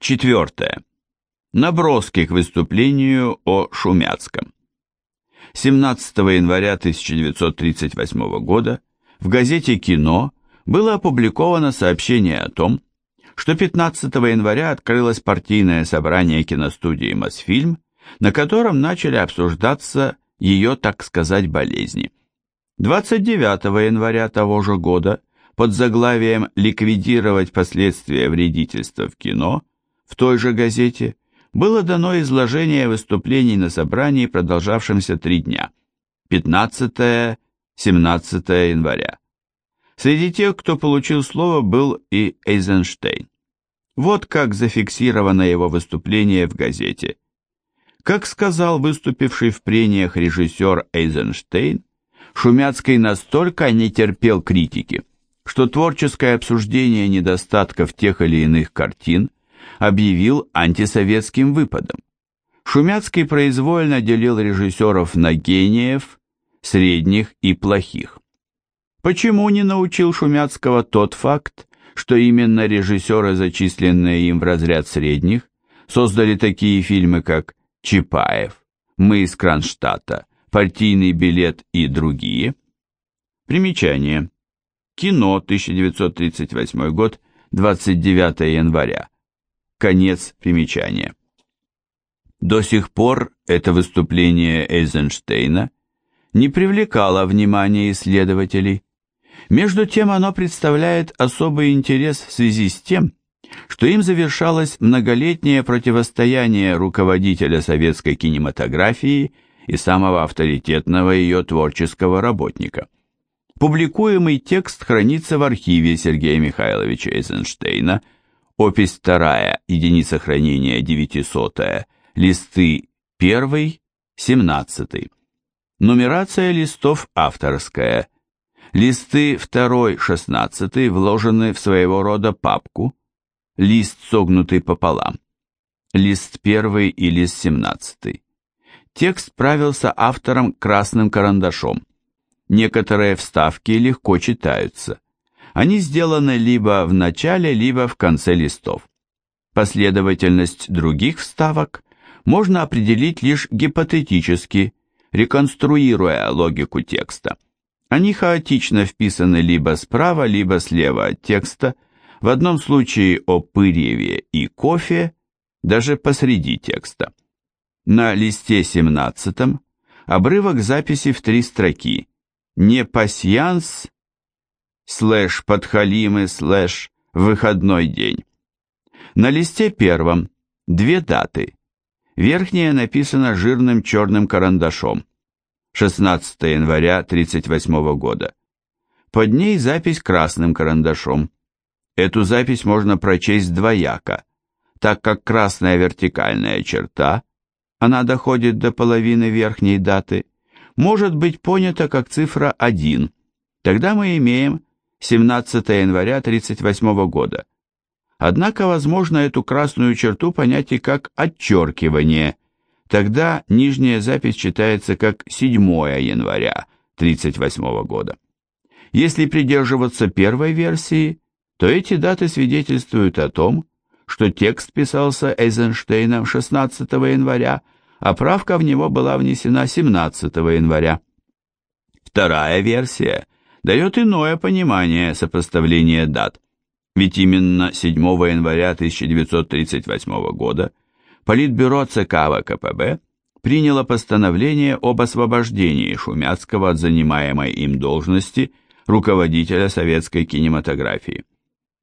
Четвертое. Наброски к выступлению о Шумяцком. 17 января 1938 года в газете «Кино» было опубликовано сообщение о том, что 15 января открылось партийное собрание киностудии «Мосфильм», на котором начали обсуждаться ее, так сказать, болезни. 29 января того же года под заглавием «Ликвидировать последствия вредительства в кино» в той же газете было дано изложение выступлений на собрании, продолжавшемся три дня, 15-17 января. Среди тех, кто получил слово, был и Эйзенштейн. Вот как зафиксировано его выступление в газете. Как сказал выступивший в прениях режиссер Эйзенштейн, Шумяцкий настолько не терпел критики, что творческое обсуждение недостатков тех или иных картин объявил антисоветским выпадом. Шумяцкий произвольно делил режиссеров на гениев, средних и плохих. Почему не научил Шумяцкого тот факт, что именно режиссеры, зачисленные им в разряд средних, создали такие фильмы, как «Чапаев», «Мы из Кронштадта», «Партийный билет» и другие? Примечание. Кино, 1938 год, 29 января. Конец примечания. До сих пор это выступление Эйзенштейна не привлекало внимания исследователей. Между тем оно представляет особый интерес в связи с тем, что им завершалось многолетнее противостояние руководителя советской кинематографии и самого авторитетного ее творческого работника. Публикуемый текст хранится в архиве Сергея Михайловича Эйзенштейна – Опись 2, единица хранения 900, листы 1, 17. Нумерация листов авторская. Листы 2, 16 вложены в своего рода папку. Лист согнутый пополам. Лист 1 и лист 17. Текст правился автором красным карандашом. Некоторые вставки легко читаются. Они сделаны либо в начале, либо в конце листов. Последовательность других вставок можно определить лишь гипотетически, реконструируя логику текста. Они хаотично вписаны либо справа, либо слева от текста, в одном случае о Пырьеве и кофе, даже посреди текста. На листе 17 обрывок записи в три строки «Не пасьянс, слэш подхалимы, слэш выходной день. На листе первом две даты. Верхняя написана жирным черным карандашом. 16 января 38 года. Под ней запись красным карандашом. Эту запись можно прочесть двояко, так как красная вертикальная черта, она доходит до половины верхней даты, может быть понята как цифра 1. Тогда мы имеем 17 января 1938 года. Однако возможно эту красную черту понять и как отчеркивание. Тогда нижняя запись читается как 7 января 1938 года. Если придерживаться первой версии, то эти даты свидетельствуют о том, что текст писался Эйзенштейном 16 января, а правка в него была внесена 17 января. Вторая версия – дает иное понимание сопоставления дат, ведь именно 7 января 1938 года Политбюро ЦК ВКПБ приняло постановление об освобождении Шумяцкого от занимаемой им должности руководителя советской кинематографии.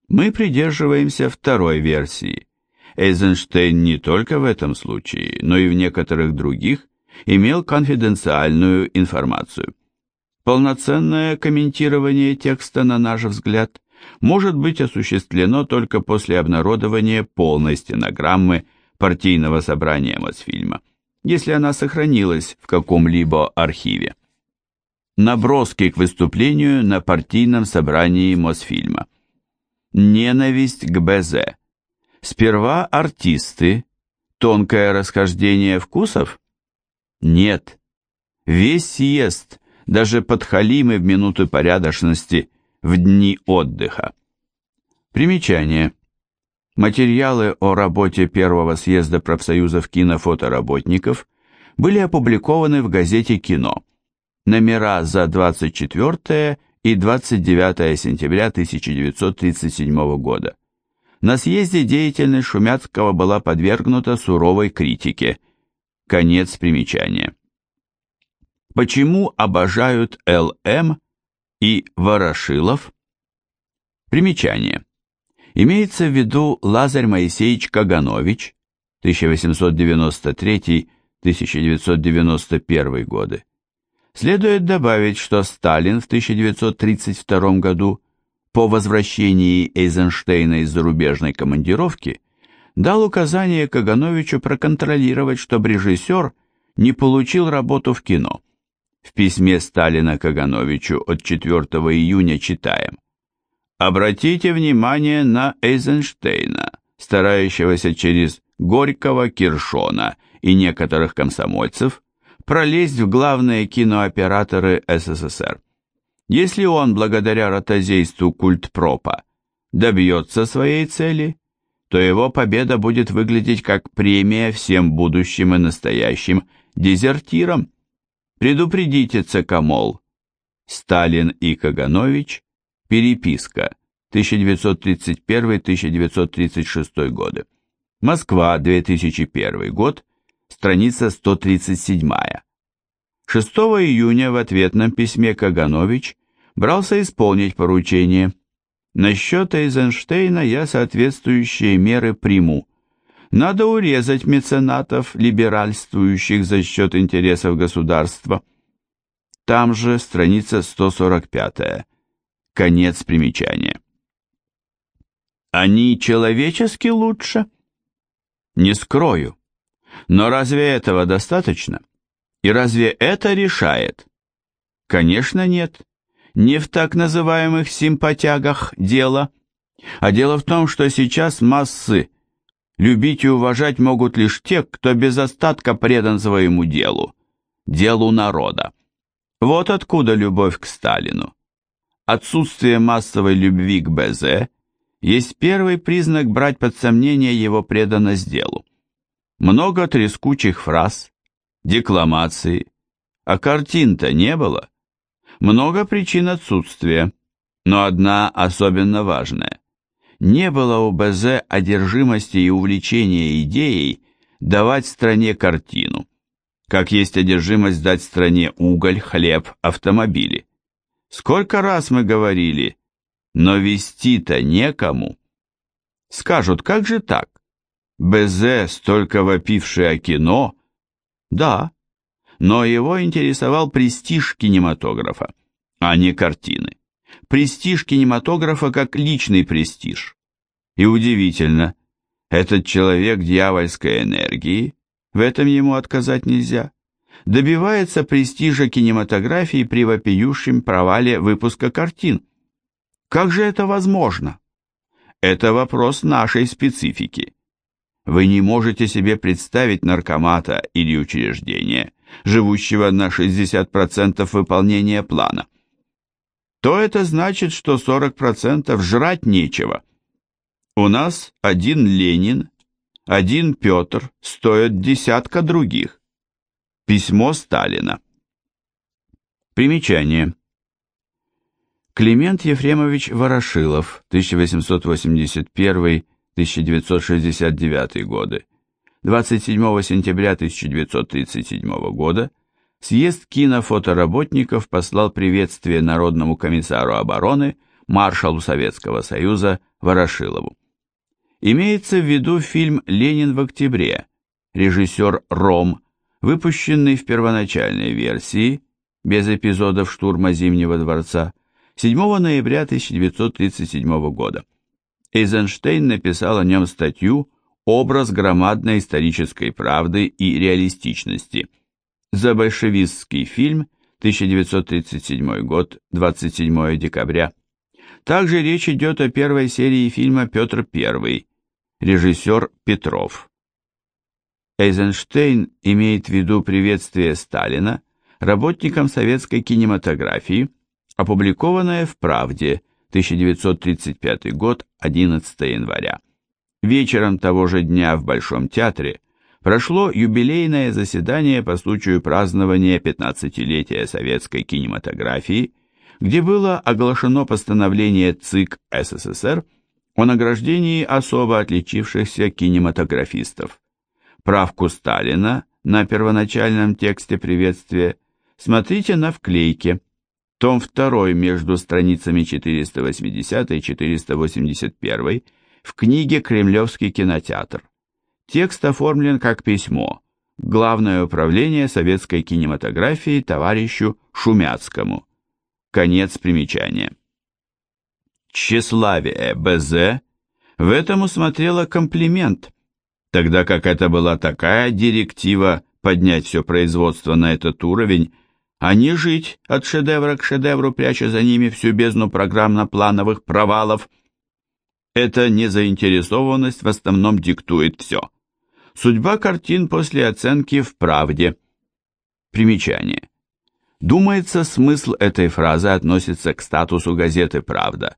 Мы придерживаемся второй версии. Эйзенштейн не только в этом случае, но и в некоторых других имел конфиденциальную информацию. Полноценное комментирование текста, на наш взгляд, может быть осуществлено только после обнародования полной стенограммы партийного собрания Мосфильма, если она сохранилась в каком-либо архиве. Наброски к выступлению на партийном собрании Мосфильма. Ненависть к БЗ. Сперва артисты. Тонкое расхождение вкусов? Нет. Весь съезд – даже подхалимы в минуты порядочности в дни отдыха. Примечание. Материалы о работе первого съезда профсоюзов кинофотоработников были опубликованы в газете «Кино». Номера за 24 и 29 сентября 1937 года. На съезде деятельность Шумяцкого была подвергнута суровой критике. Конец примечания. Почему обожают Л.М. и Ворошилов? Примечание. Имеется в виду Лазарь Моисеевич Каганович, 1893-1991 годы. Следует добавить, что Сталин в 1932 году по возвращении Эйзенштейна из зарубежной командировки дал указание Кагановичу проконтролировать, чтобы режиссер не получил работу в кино. В письме Сталина Кагановичу от 4 июня читаем Обратите внимание на Эйзенштейна, старающегося через Горького, Киршона и некоторых комсомольцев пролезть в главные кинооператоры СССР. Если он, благодаря ротозейству культпропа, добьется своей цели, то его победа будет выглядеть как премия всем будущим и настоящим дезертирам. Предупредите ЦК, мол, Сталин и Каганович Переписка. 1931-1936 годы. Москва, 2001 год. Страница 137. 6 июня в ответном письме Каганович брался исполнить поручение. Насчет Эйзенштейна я соответствующие меры приму. Надо урезать меценатов, либеральствующих за счет интересов государства. Там же страница 145. Конец примечания. Они человечески лучше? Не скрою. Но разве этого достаточно? И разве это решает? Конечно, нет. Не в так называемых симпатягах дело. А дело в том, что сейчас массы любить и уважать могут лишь те, кто без остатка предан своему делу, делу народа. Вот откуда любовь к Сталину. Отсутствие массовой любви к БЗ есть первый признак брать под сомнение его преданность делу. Много трескучих фраз, декламации, а картин-то не было. Много причин отсутствия, но одна особенно важная. Не было у БЗ одержимости и увлечения идеей давать стране картину, как есть одержимость дать стране уголь, хлеб, автомобили. Сколько раз мы говорили, но вести-то некому. Скажут, как же так? БЗ, столько вопивший о кино? Да, но его интересовал престиж кинематографа, а не картины. Престиж кинематографа как личный престиж. И удивительно, этот человек дьявольской энергии, в этом ему отказать нельзя добивается престижа кинематографии при вопиющем провале выпуска картин. Как же это возможно? Это вопрос нашей специфики. Вы не можете себе представить наркомата или учреждения, живущего на 60% выполнения плана. То это значит, что 40% жрать нечего. У нас один Ленин, один Петр стоят десятка других. Письмо Сталина. Примечание. Климент Ефремович Ворошилов, 1881-1969 годы. 27 сентября 1937 года съезд кинофотоработников послал приветствие Народному комиссару обороны маршалу Советского Союза Ворошилову. Имеется в виду фильм «Ленин в октябре», режиссер Ром выпущенный в первоначальной версии, без эпизодов штурма Зимнего дворца, 7 ноября 1937 года. Эйзенштейн написал о нем статью «Образ громадной исторической правды и реалистичности». За большевистский фильм 1937 год, 27 декабря. Также речь идет о первой серии фильма «Петр I», режиссер Петров. Эйзенштейн имеет в виду приветствие Сталина работникам советской кинематографии, опубликованное в «Правде», 1935 год, 11 января. Вечером того же дня в Большом театре прошло юбилейное заседание по случаю празднования 15-летия советской кинематографии, где было оглашено постановление ЦИК СССР о награждении особо отличившихся кинематографистов. Правку Сталина на первоначальном тексте приветствия смотрите на вклейке, том 2 между страницами 480 и 481 в книге «Кремлевский кинотеатр». Текст оформлен как письмо. Главное управление советской кинематографии товарищу Шумяцкому. Конец примечания. Тщеславие БЗ в этом усмотрело комплимент, тогда как это была такая директива поднять все производство на этот уровень, а не жить от шедевра к шедевру, пряча за ними всю бездну программно-плановых провалов. Эта незаинтересованность в основном диктует все. Судьба картин после оценки в правде. Примечание. Думается, смысл этой фразы относится к статусу газеты «Правда»,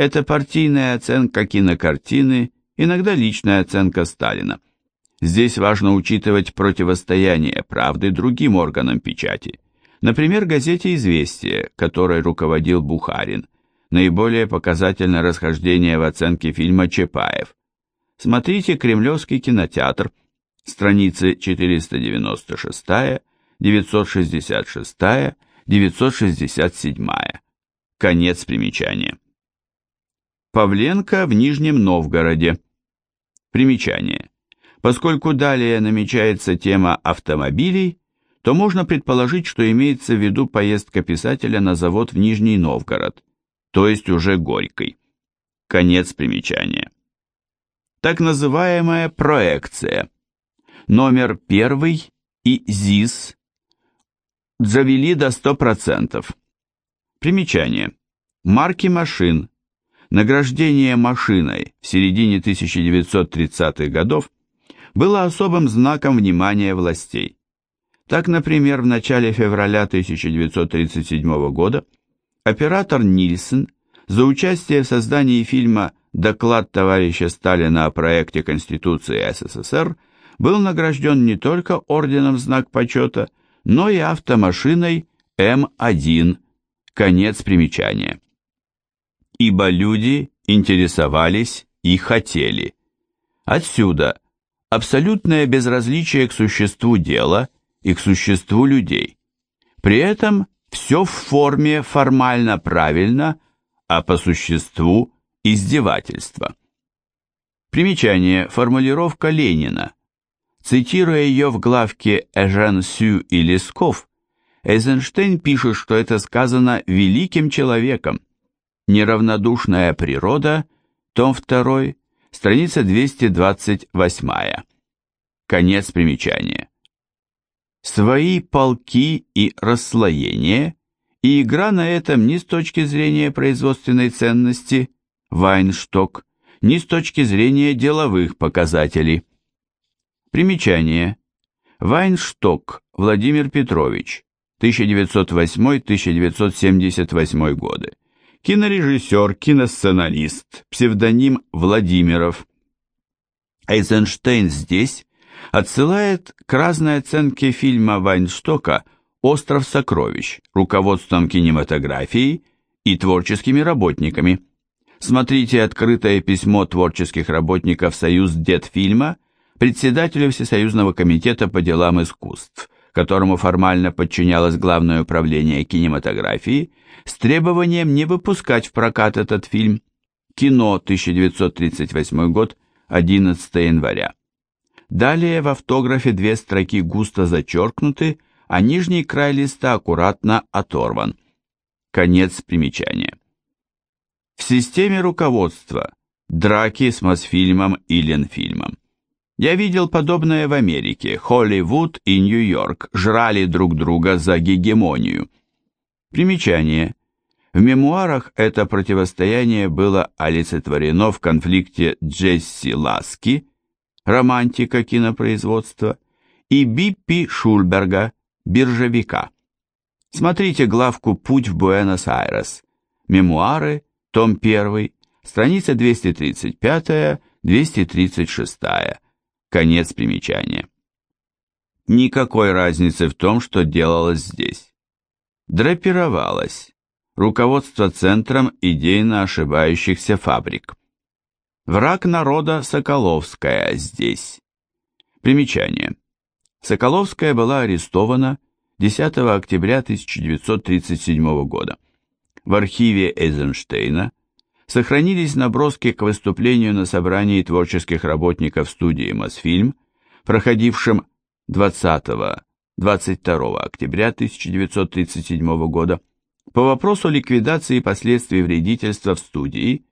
это партийная оценка кинокартины, иногда личная оценка Сталина. Здесь важно учитывать противостояние правды другим органам печати. Например, газете «Известия», которой руководил Бухарин. Наиболее показательно расхождение в оценке фильма Чапаев. Смотрите «Кремлевский кинотеатр», страницы 496, 966, 967. Конец примечания. Павленко в Нижнем Новгороде. Примечание. Поскольку далее намечается тема автомобилей, то можно предположить, что имеется в виду поездка писателя на завод в Нижний Новгород, то есть уже Горький. Конец примечания. Так называемая проекция. Номер первый и ЗИС завели до 100%. Примечание. Марки машин, Награждение машиной в середине 1930-х годов было особым знаком внимания властей. Так, например, в начале февраля 1937 года оператор Нильсон за участие в создании фильма «Доклад товарища Сталина о проекте Конституции СССР» был награжден не только орденом Знак почета, но и автомашиной М1. Конец примечания ибо люди интересовались и хотели. Отсюда абсолютное безразличие к существу дела и к существу людей. При этом все в форме формально правильно, а по существу издевательство. Примечание, формулировка Ленина. Цитируя ее в главке «Эжен Сю и Лесков», Эйзенштейн пишет, что это сказано великим человеком, Неравнодушная природа, том 2, страница 228. Конец примечания. Свои полки и расслоение и игра на этом ни с точки зрения производственной ценности, Вайншток, ни с точки зрения деловых показателей. Примечание. Вайншток Владимир Петрович, 1908-1978 годы кинорежиссер, киносценарист, псевдоним Владимиров. Эйзенштейн здесь отсылает к разной оценке фильма Вайнштока «Остров сокровищ» руководством кинематографии и творческими работниками. Смотрите открытое письмо творческих работников Союз Детфильма председателю Всесоюзного комитета по делам искусств – которому формально подчинялось Главное управление кинематографии, с требованием не выпускать в прокат этот фильм. Кино, 1938 год, 11 января. Далее в автографе две строки густо зачеркнуты, а нижний край листа аккуратно оторван. Конец примечания. В системе руководства драки с Мосфильмом и Ленфильмом. Я видел подобное в Америке. Холливуд и Нью-Йорк жрали друг друга за гегемонию. Примечание. В мемуарах это противостояние было олицетворено в конфликте Джесси Ласки, романтика кинопроизводства, и Биппи Шульберга, биржевика. Смотрите главку «Путь в Буэнос-Айрес». Мемуары, том 1, страница 235 236. Конец примечания. Никакой разницы в том, что делалось здесь. Драпировалось. Руководство центром идейно ошибающихся фабрик. Враг народа Соколовская здесь. Примечание. Соколовская была арестована 10 октября 1937 года. В архиве Эйзенштейна сохранились наброски к выступлению на собрании творческих работников студии «Мосфильм», проходившем 20-22 октября 1937 года, по вопросу ликвидации последствий вредительства в студии,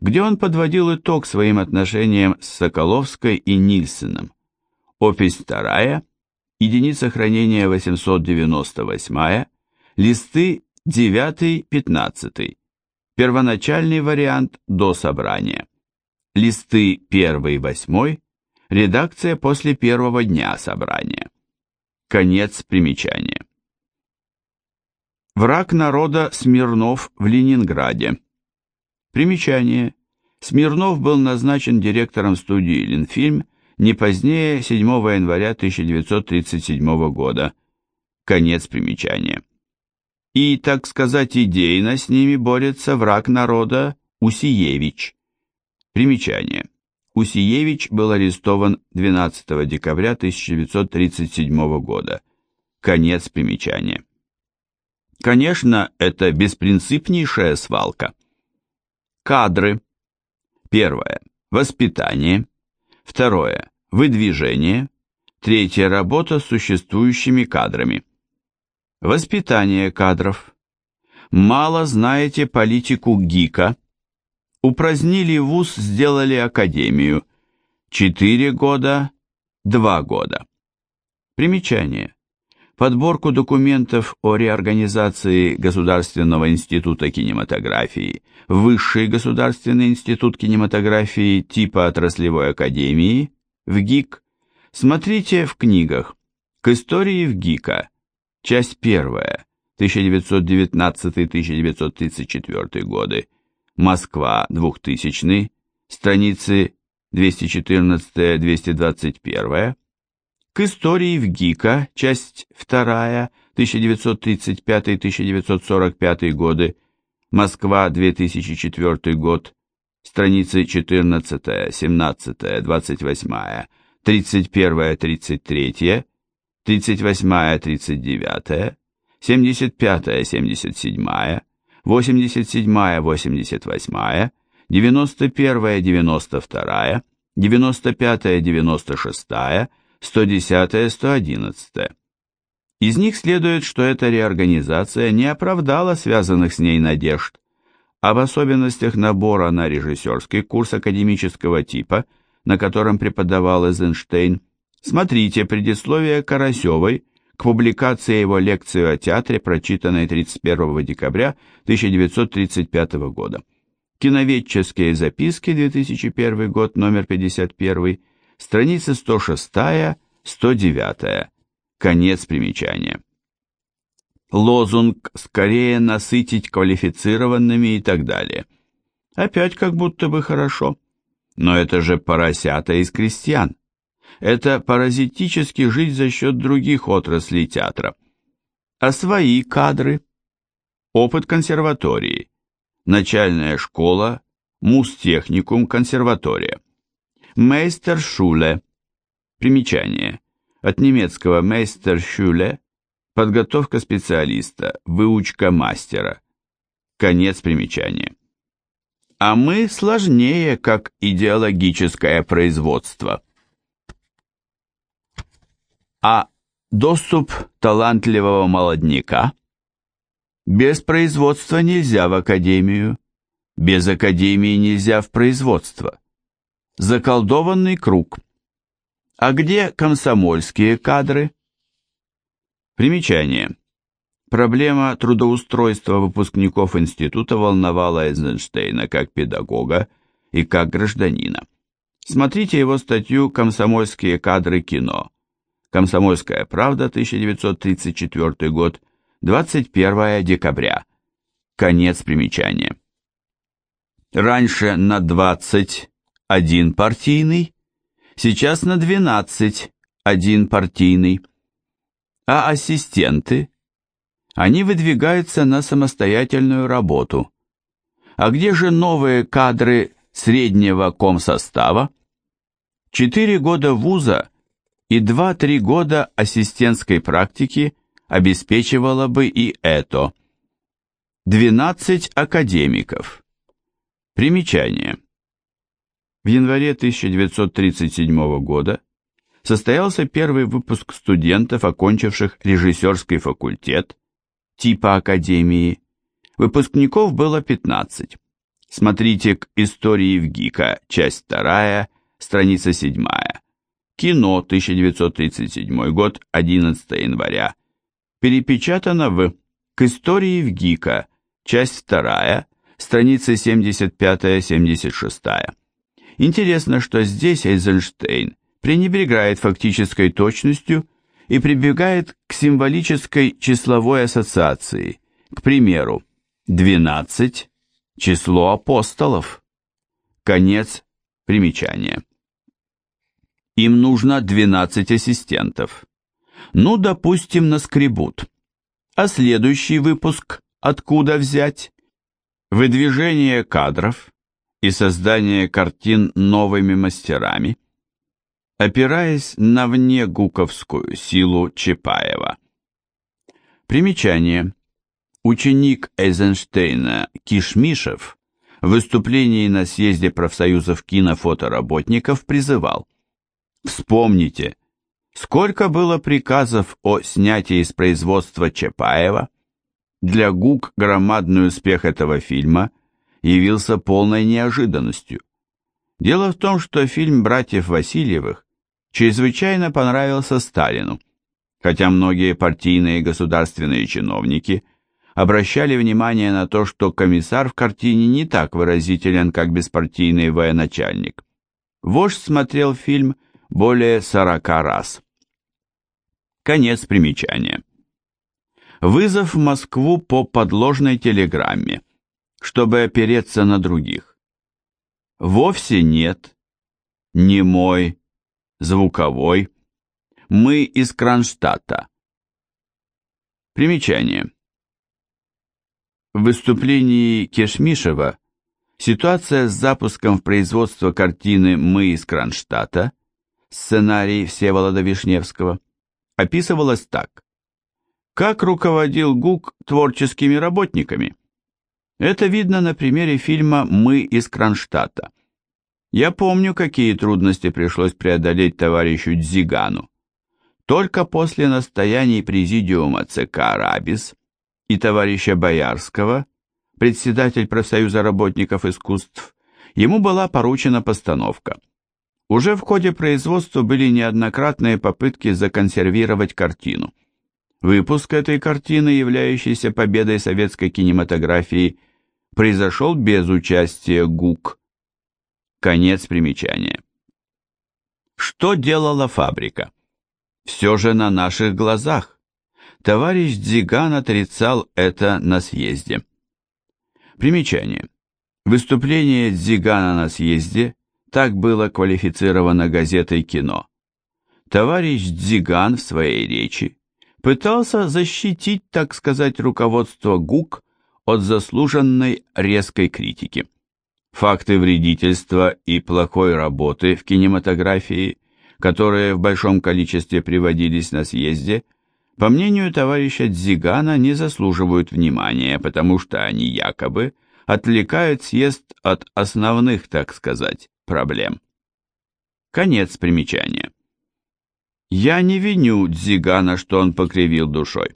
где он подводил итог своим отношениям с Соколовской и Нильсеном. Опись 2, единица хранения 898, листы 9-15, первоначальный вариант до собрания, листы 1-8, редакция после первого дня собрания. Конец примечания. Враг народа Смирнов в Ленинграде. Примечание. Смирнов был назначен директором студии «Ленфильм» не позднее 7 января 1937 года. Конец примечания. И, так сказать, идейно с ними борется враг народа Усиевич. Примечание. Усиевич был арестован 12 декабря 1937 года. Конец примечания. Конечно, это беспринципнейшая свалка. Кадры. Первое. Воспитание. Второе. Выдвижение. Третье. Работа с существующими кадрами. Воспитание кадров. Мало знаете политику ГИКа. Упразднили вуз, сделали академию. Четыре года, два года. Примечание. Подборку документов о реорганизации Государственного института кинематографии Высший государственный институт кинематографии типа отраслевой академии в ГИК смотрите в книгах «К истории в ГИКа», часть первая, 1919-1934 годы, Москва, 2000, страницы 214-221, к истории в ГИКа, часть 2, 1935-1945 годы, Москва, 2004 год, страницы 14, 17, 28, 31, 33, 38, 39, 75, 77, 87, 88, 91, 92, 95, 96, 110, 111. Из них следует, что эта реорганизация не оправдала связанных с ней надежд. Об особенностях набора на режиссерский курс академического типа, на котором преподавал Эйзенштейн, смотрите предисловие Карасевой к публикации его лекции о театре, прочитанной 31 декабря 1935 года. Киноведческие записки, 2001 год, номер 51, страницы 106-109. Конец примечания. Лозунг «скорее насытить квалифицированными» и так далее. Опять как будто бы хорошо. Но это же поросята из крестьян. Это паразитически жить за счет других отраслей театра. А свои кадры? Опыт консерватории. Начальная школа, мустехникум, консерватория. Мейстершуле. Примечание. От немецкого Meisterschule – подготовка специалиста, выучка мастера. Конец примечания. А мы сложнее, как идеологическое производство. А доступ талантливого молодняка? Без производства нельзя в академию, без академии нельзя в производство. Заколдованный круг – а где комсомольские кадры? Примечание. Проблема трудоустройства выпускников института волновала Эйзенштейна как педагога и как гражданина. Смотрите его статью «Комсомольские кадры кино». «Комсомольская правда», 1934 год, 21 декабря. Конец примечания. Раньше на 20, один партийный, сейчас на 12 один партийный. А ассистенты? Они выдвигаются на самостоятельную работу. А где же новые кадры среднего комсостава? Четыре года вуза и два-три года ассистентской практики обеспечивало бы и это. 12 академиков. Примечание. В январе 1937 года состоялся первый выпуск студентов, окончивших режиссерский факультет, типа академии. Выпускников было 15. Смотрите к «Истории в ГИКа», часть 2, страница 7. Кино, 1937 год, 11 января. Перепечатано в «К истории в ГИКа», часть 2, страницы 75-76. Интересно, что здесь Эйзенштейн пренебрегает фактической точностью и прибегает к символической числовой ассоциации, к примеру, 12 – число апостолов. Конец примечания. Им нужно 12 ассистентов. Ну, допустим, наскребут. А следующий выпуск откуда взять? Выдвижение кадров и создание картин новыми мастерами, опираясь на внегуковскую силу Чапаева. Примечание. Ученик Эйзенштейна Кишмишев в выступлении на съезде профсоюзов кинофотоработников призывал Вспомните, сколько было приказов о снятии из производства Чапаева. Для ГУК громадный успех этого фильма явился полной неожиданностью. Дело в том, что фильм «Братьев Васильевых» чрезвычайно понравился Сталину, хотя многие партийные и государственные чиновники обращали внимание на то, что комиссар в картине не так выразителен, как беспартийный военачальник. Вождь смотрел фильм «Братьев более 40 раз. Конец примечания. Вызов в Москву по подложной телеграмме, чтобы опереться на других. Вовсе нет. Не мой, звуковой. Мы из Кронштадта. Примечание. В выступлении Кешмишева ситуация с запуском в производство картины «Мы из Кронштадта» сценарий Всеволода Вишневского, описывалось так. Как руководил ГУК творческими работниками? Это видно на примере фильма «Мы из Кронштадта». Я помню, какие трудности пришлось преодолеть товарищу Дзигану. Только после настояний президиума ЦК «Рабис» и товарища Боярского, председатель профсоюза работников искусств, ему была поручена постановка – уже в ходе производства были неоднократные попытки законсервировать картину. Выпуск этой картины, являющейся победой советской кинематографии, произошел без участия ГУК. Конец примечания. Что делала фабрика? Все же на наших глазах. Товарищ Дзиган отрицал это на съезде. Примечание. Выступление Дзигана на съезде так было квалифицировано газетой «Кино». Товарищ Дзиган в своей речи пытался защитить, так сказать, руководство ГУК от заслуженной резкой критики. Факты вредительства и плохой работы в кинематографии, которые в большом количестве приводились на съезде, по мнению товарища Дзигана, не заслуживают внимания, потому что они якобы отвлекают съезд от основных, так сказать, проблем. Конец примечания. Я не виню Дзигана, что он покривил душой.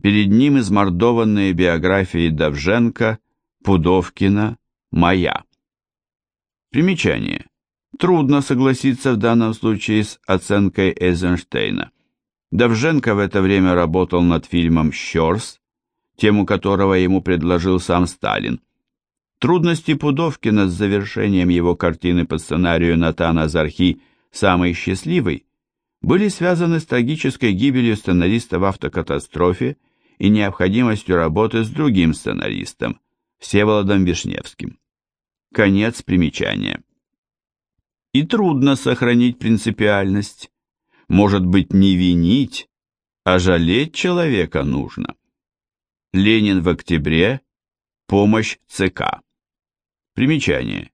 Перед ним измордованные биографии Давженко, Пудовкина, моя. Примечание. Трудно согласиться в данном случае с оценкой Эйзенштейна. Давженко в это время работал над фильмом «Щерс», тему которого ему предложил сам Сталин. Трудности Пудовкина с завершением его картины по сценарию Натана Зархи «Самый счастливый» были связаны с трагической гибелью сценариста в автокатастрофе и необходимостью работы с другим сценаристом, Всеволодом Вишневским. Конец примечания. и трудно сохранить принципиальность. Может быть, не винить, а жалеть человека нужно. Ленин в октябре. Помощь ЦК. Примечание.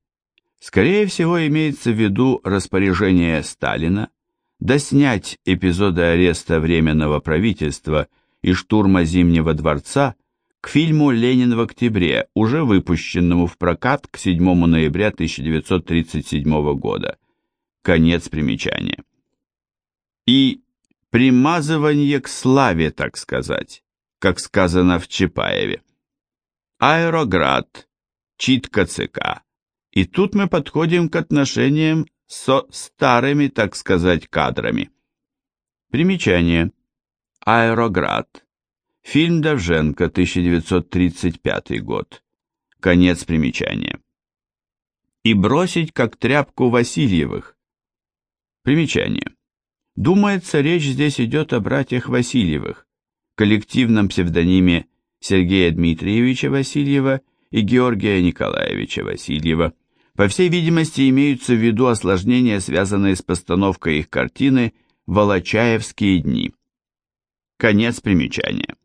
Скорее всего, имеется в виду распоряжение Сталина доснять эпизоды ареста Временного правительства и штурма Зимнего дворца к фильму «Ленин в октябре», уже выпущенному в прокат к 7 ноября 1937 года. Конец примечания. И примазывание к славе, так сказать, как сказано в Чапаеве. Аэроград, читка ЦК. И тут мы подходим к отношениям со старыми, так сказать, кадрами. Примечание. Аэроград. Фильм Довженко, 1935 год. Конец примечания. И бросить как тряпку Васильевых. Примечание. Думается, речь здесь идет о братьях Васильевых, коллективном псевдониме Сергея Дмитриевича Васильева и Георгия Николаевича Васильева. По всей видимости, имеются в виду осложнения, связанные с постановкой их картины «Волочаевские дни». Конец примечания.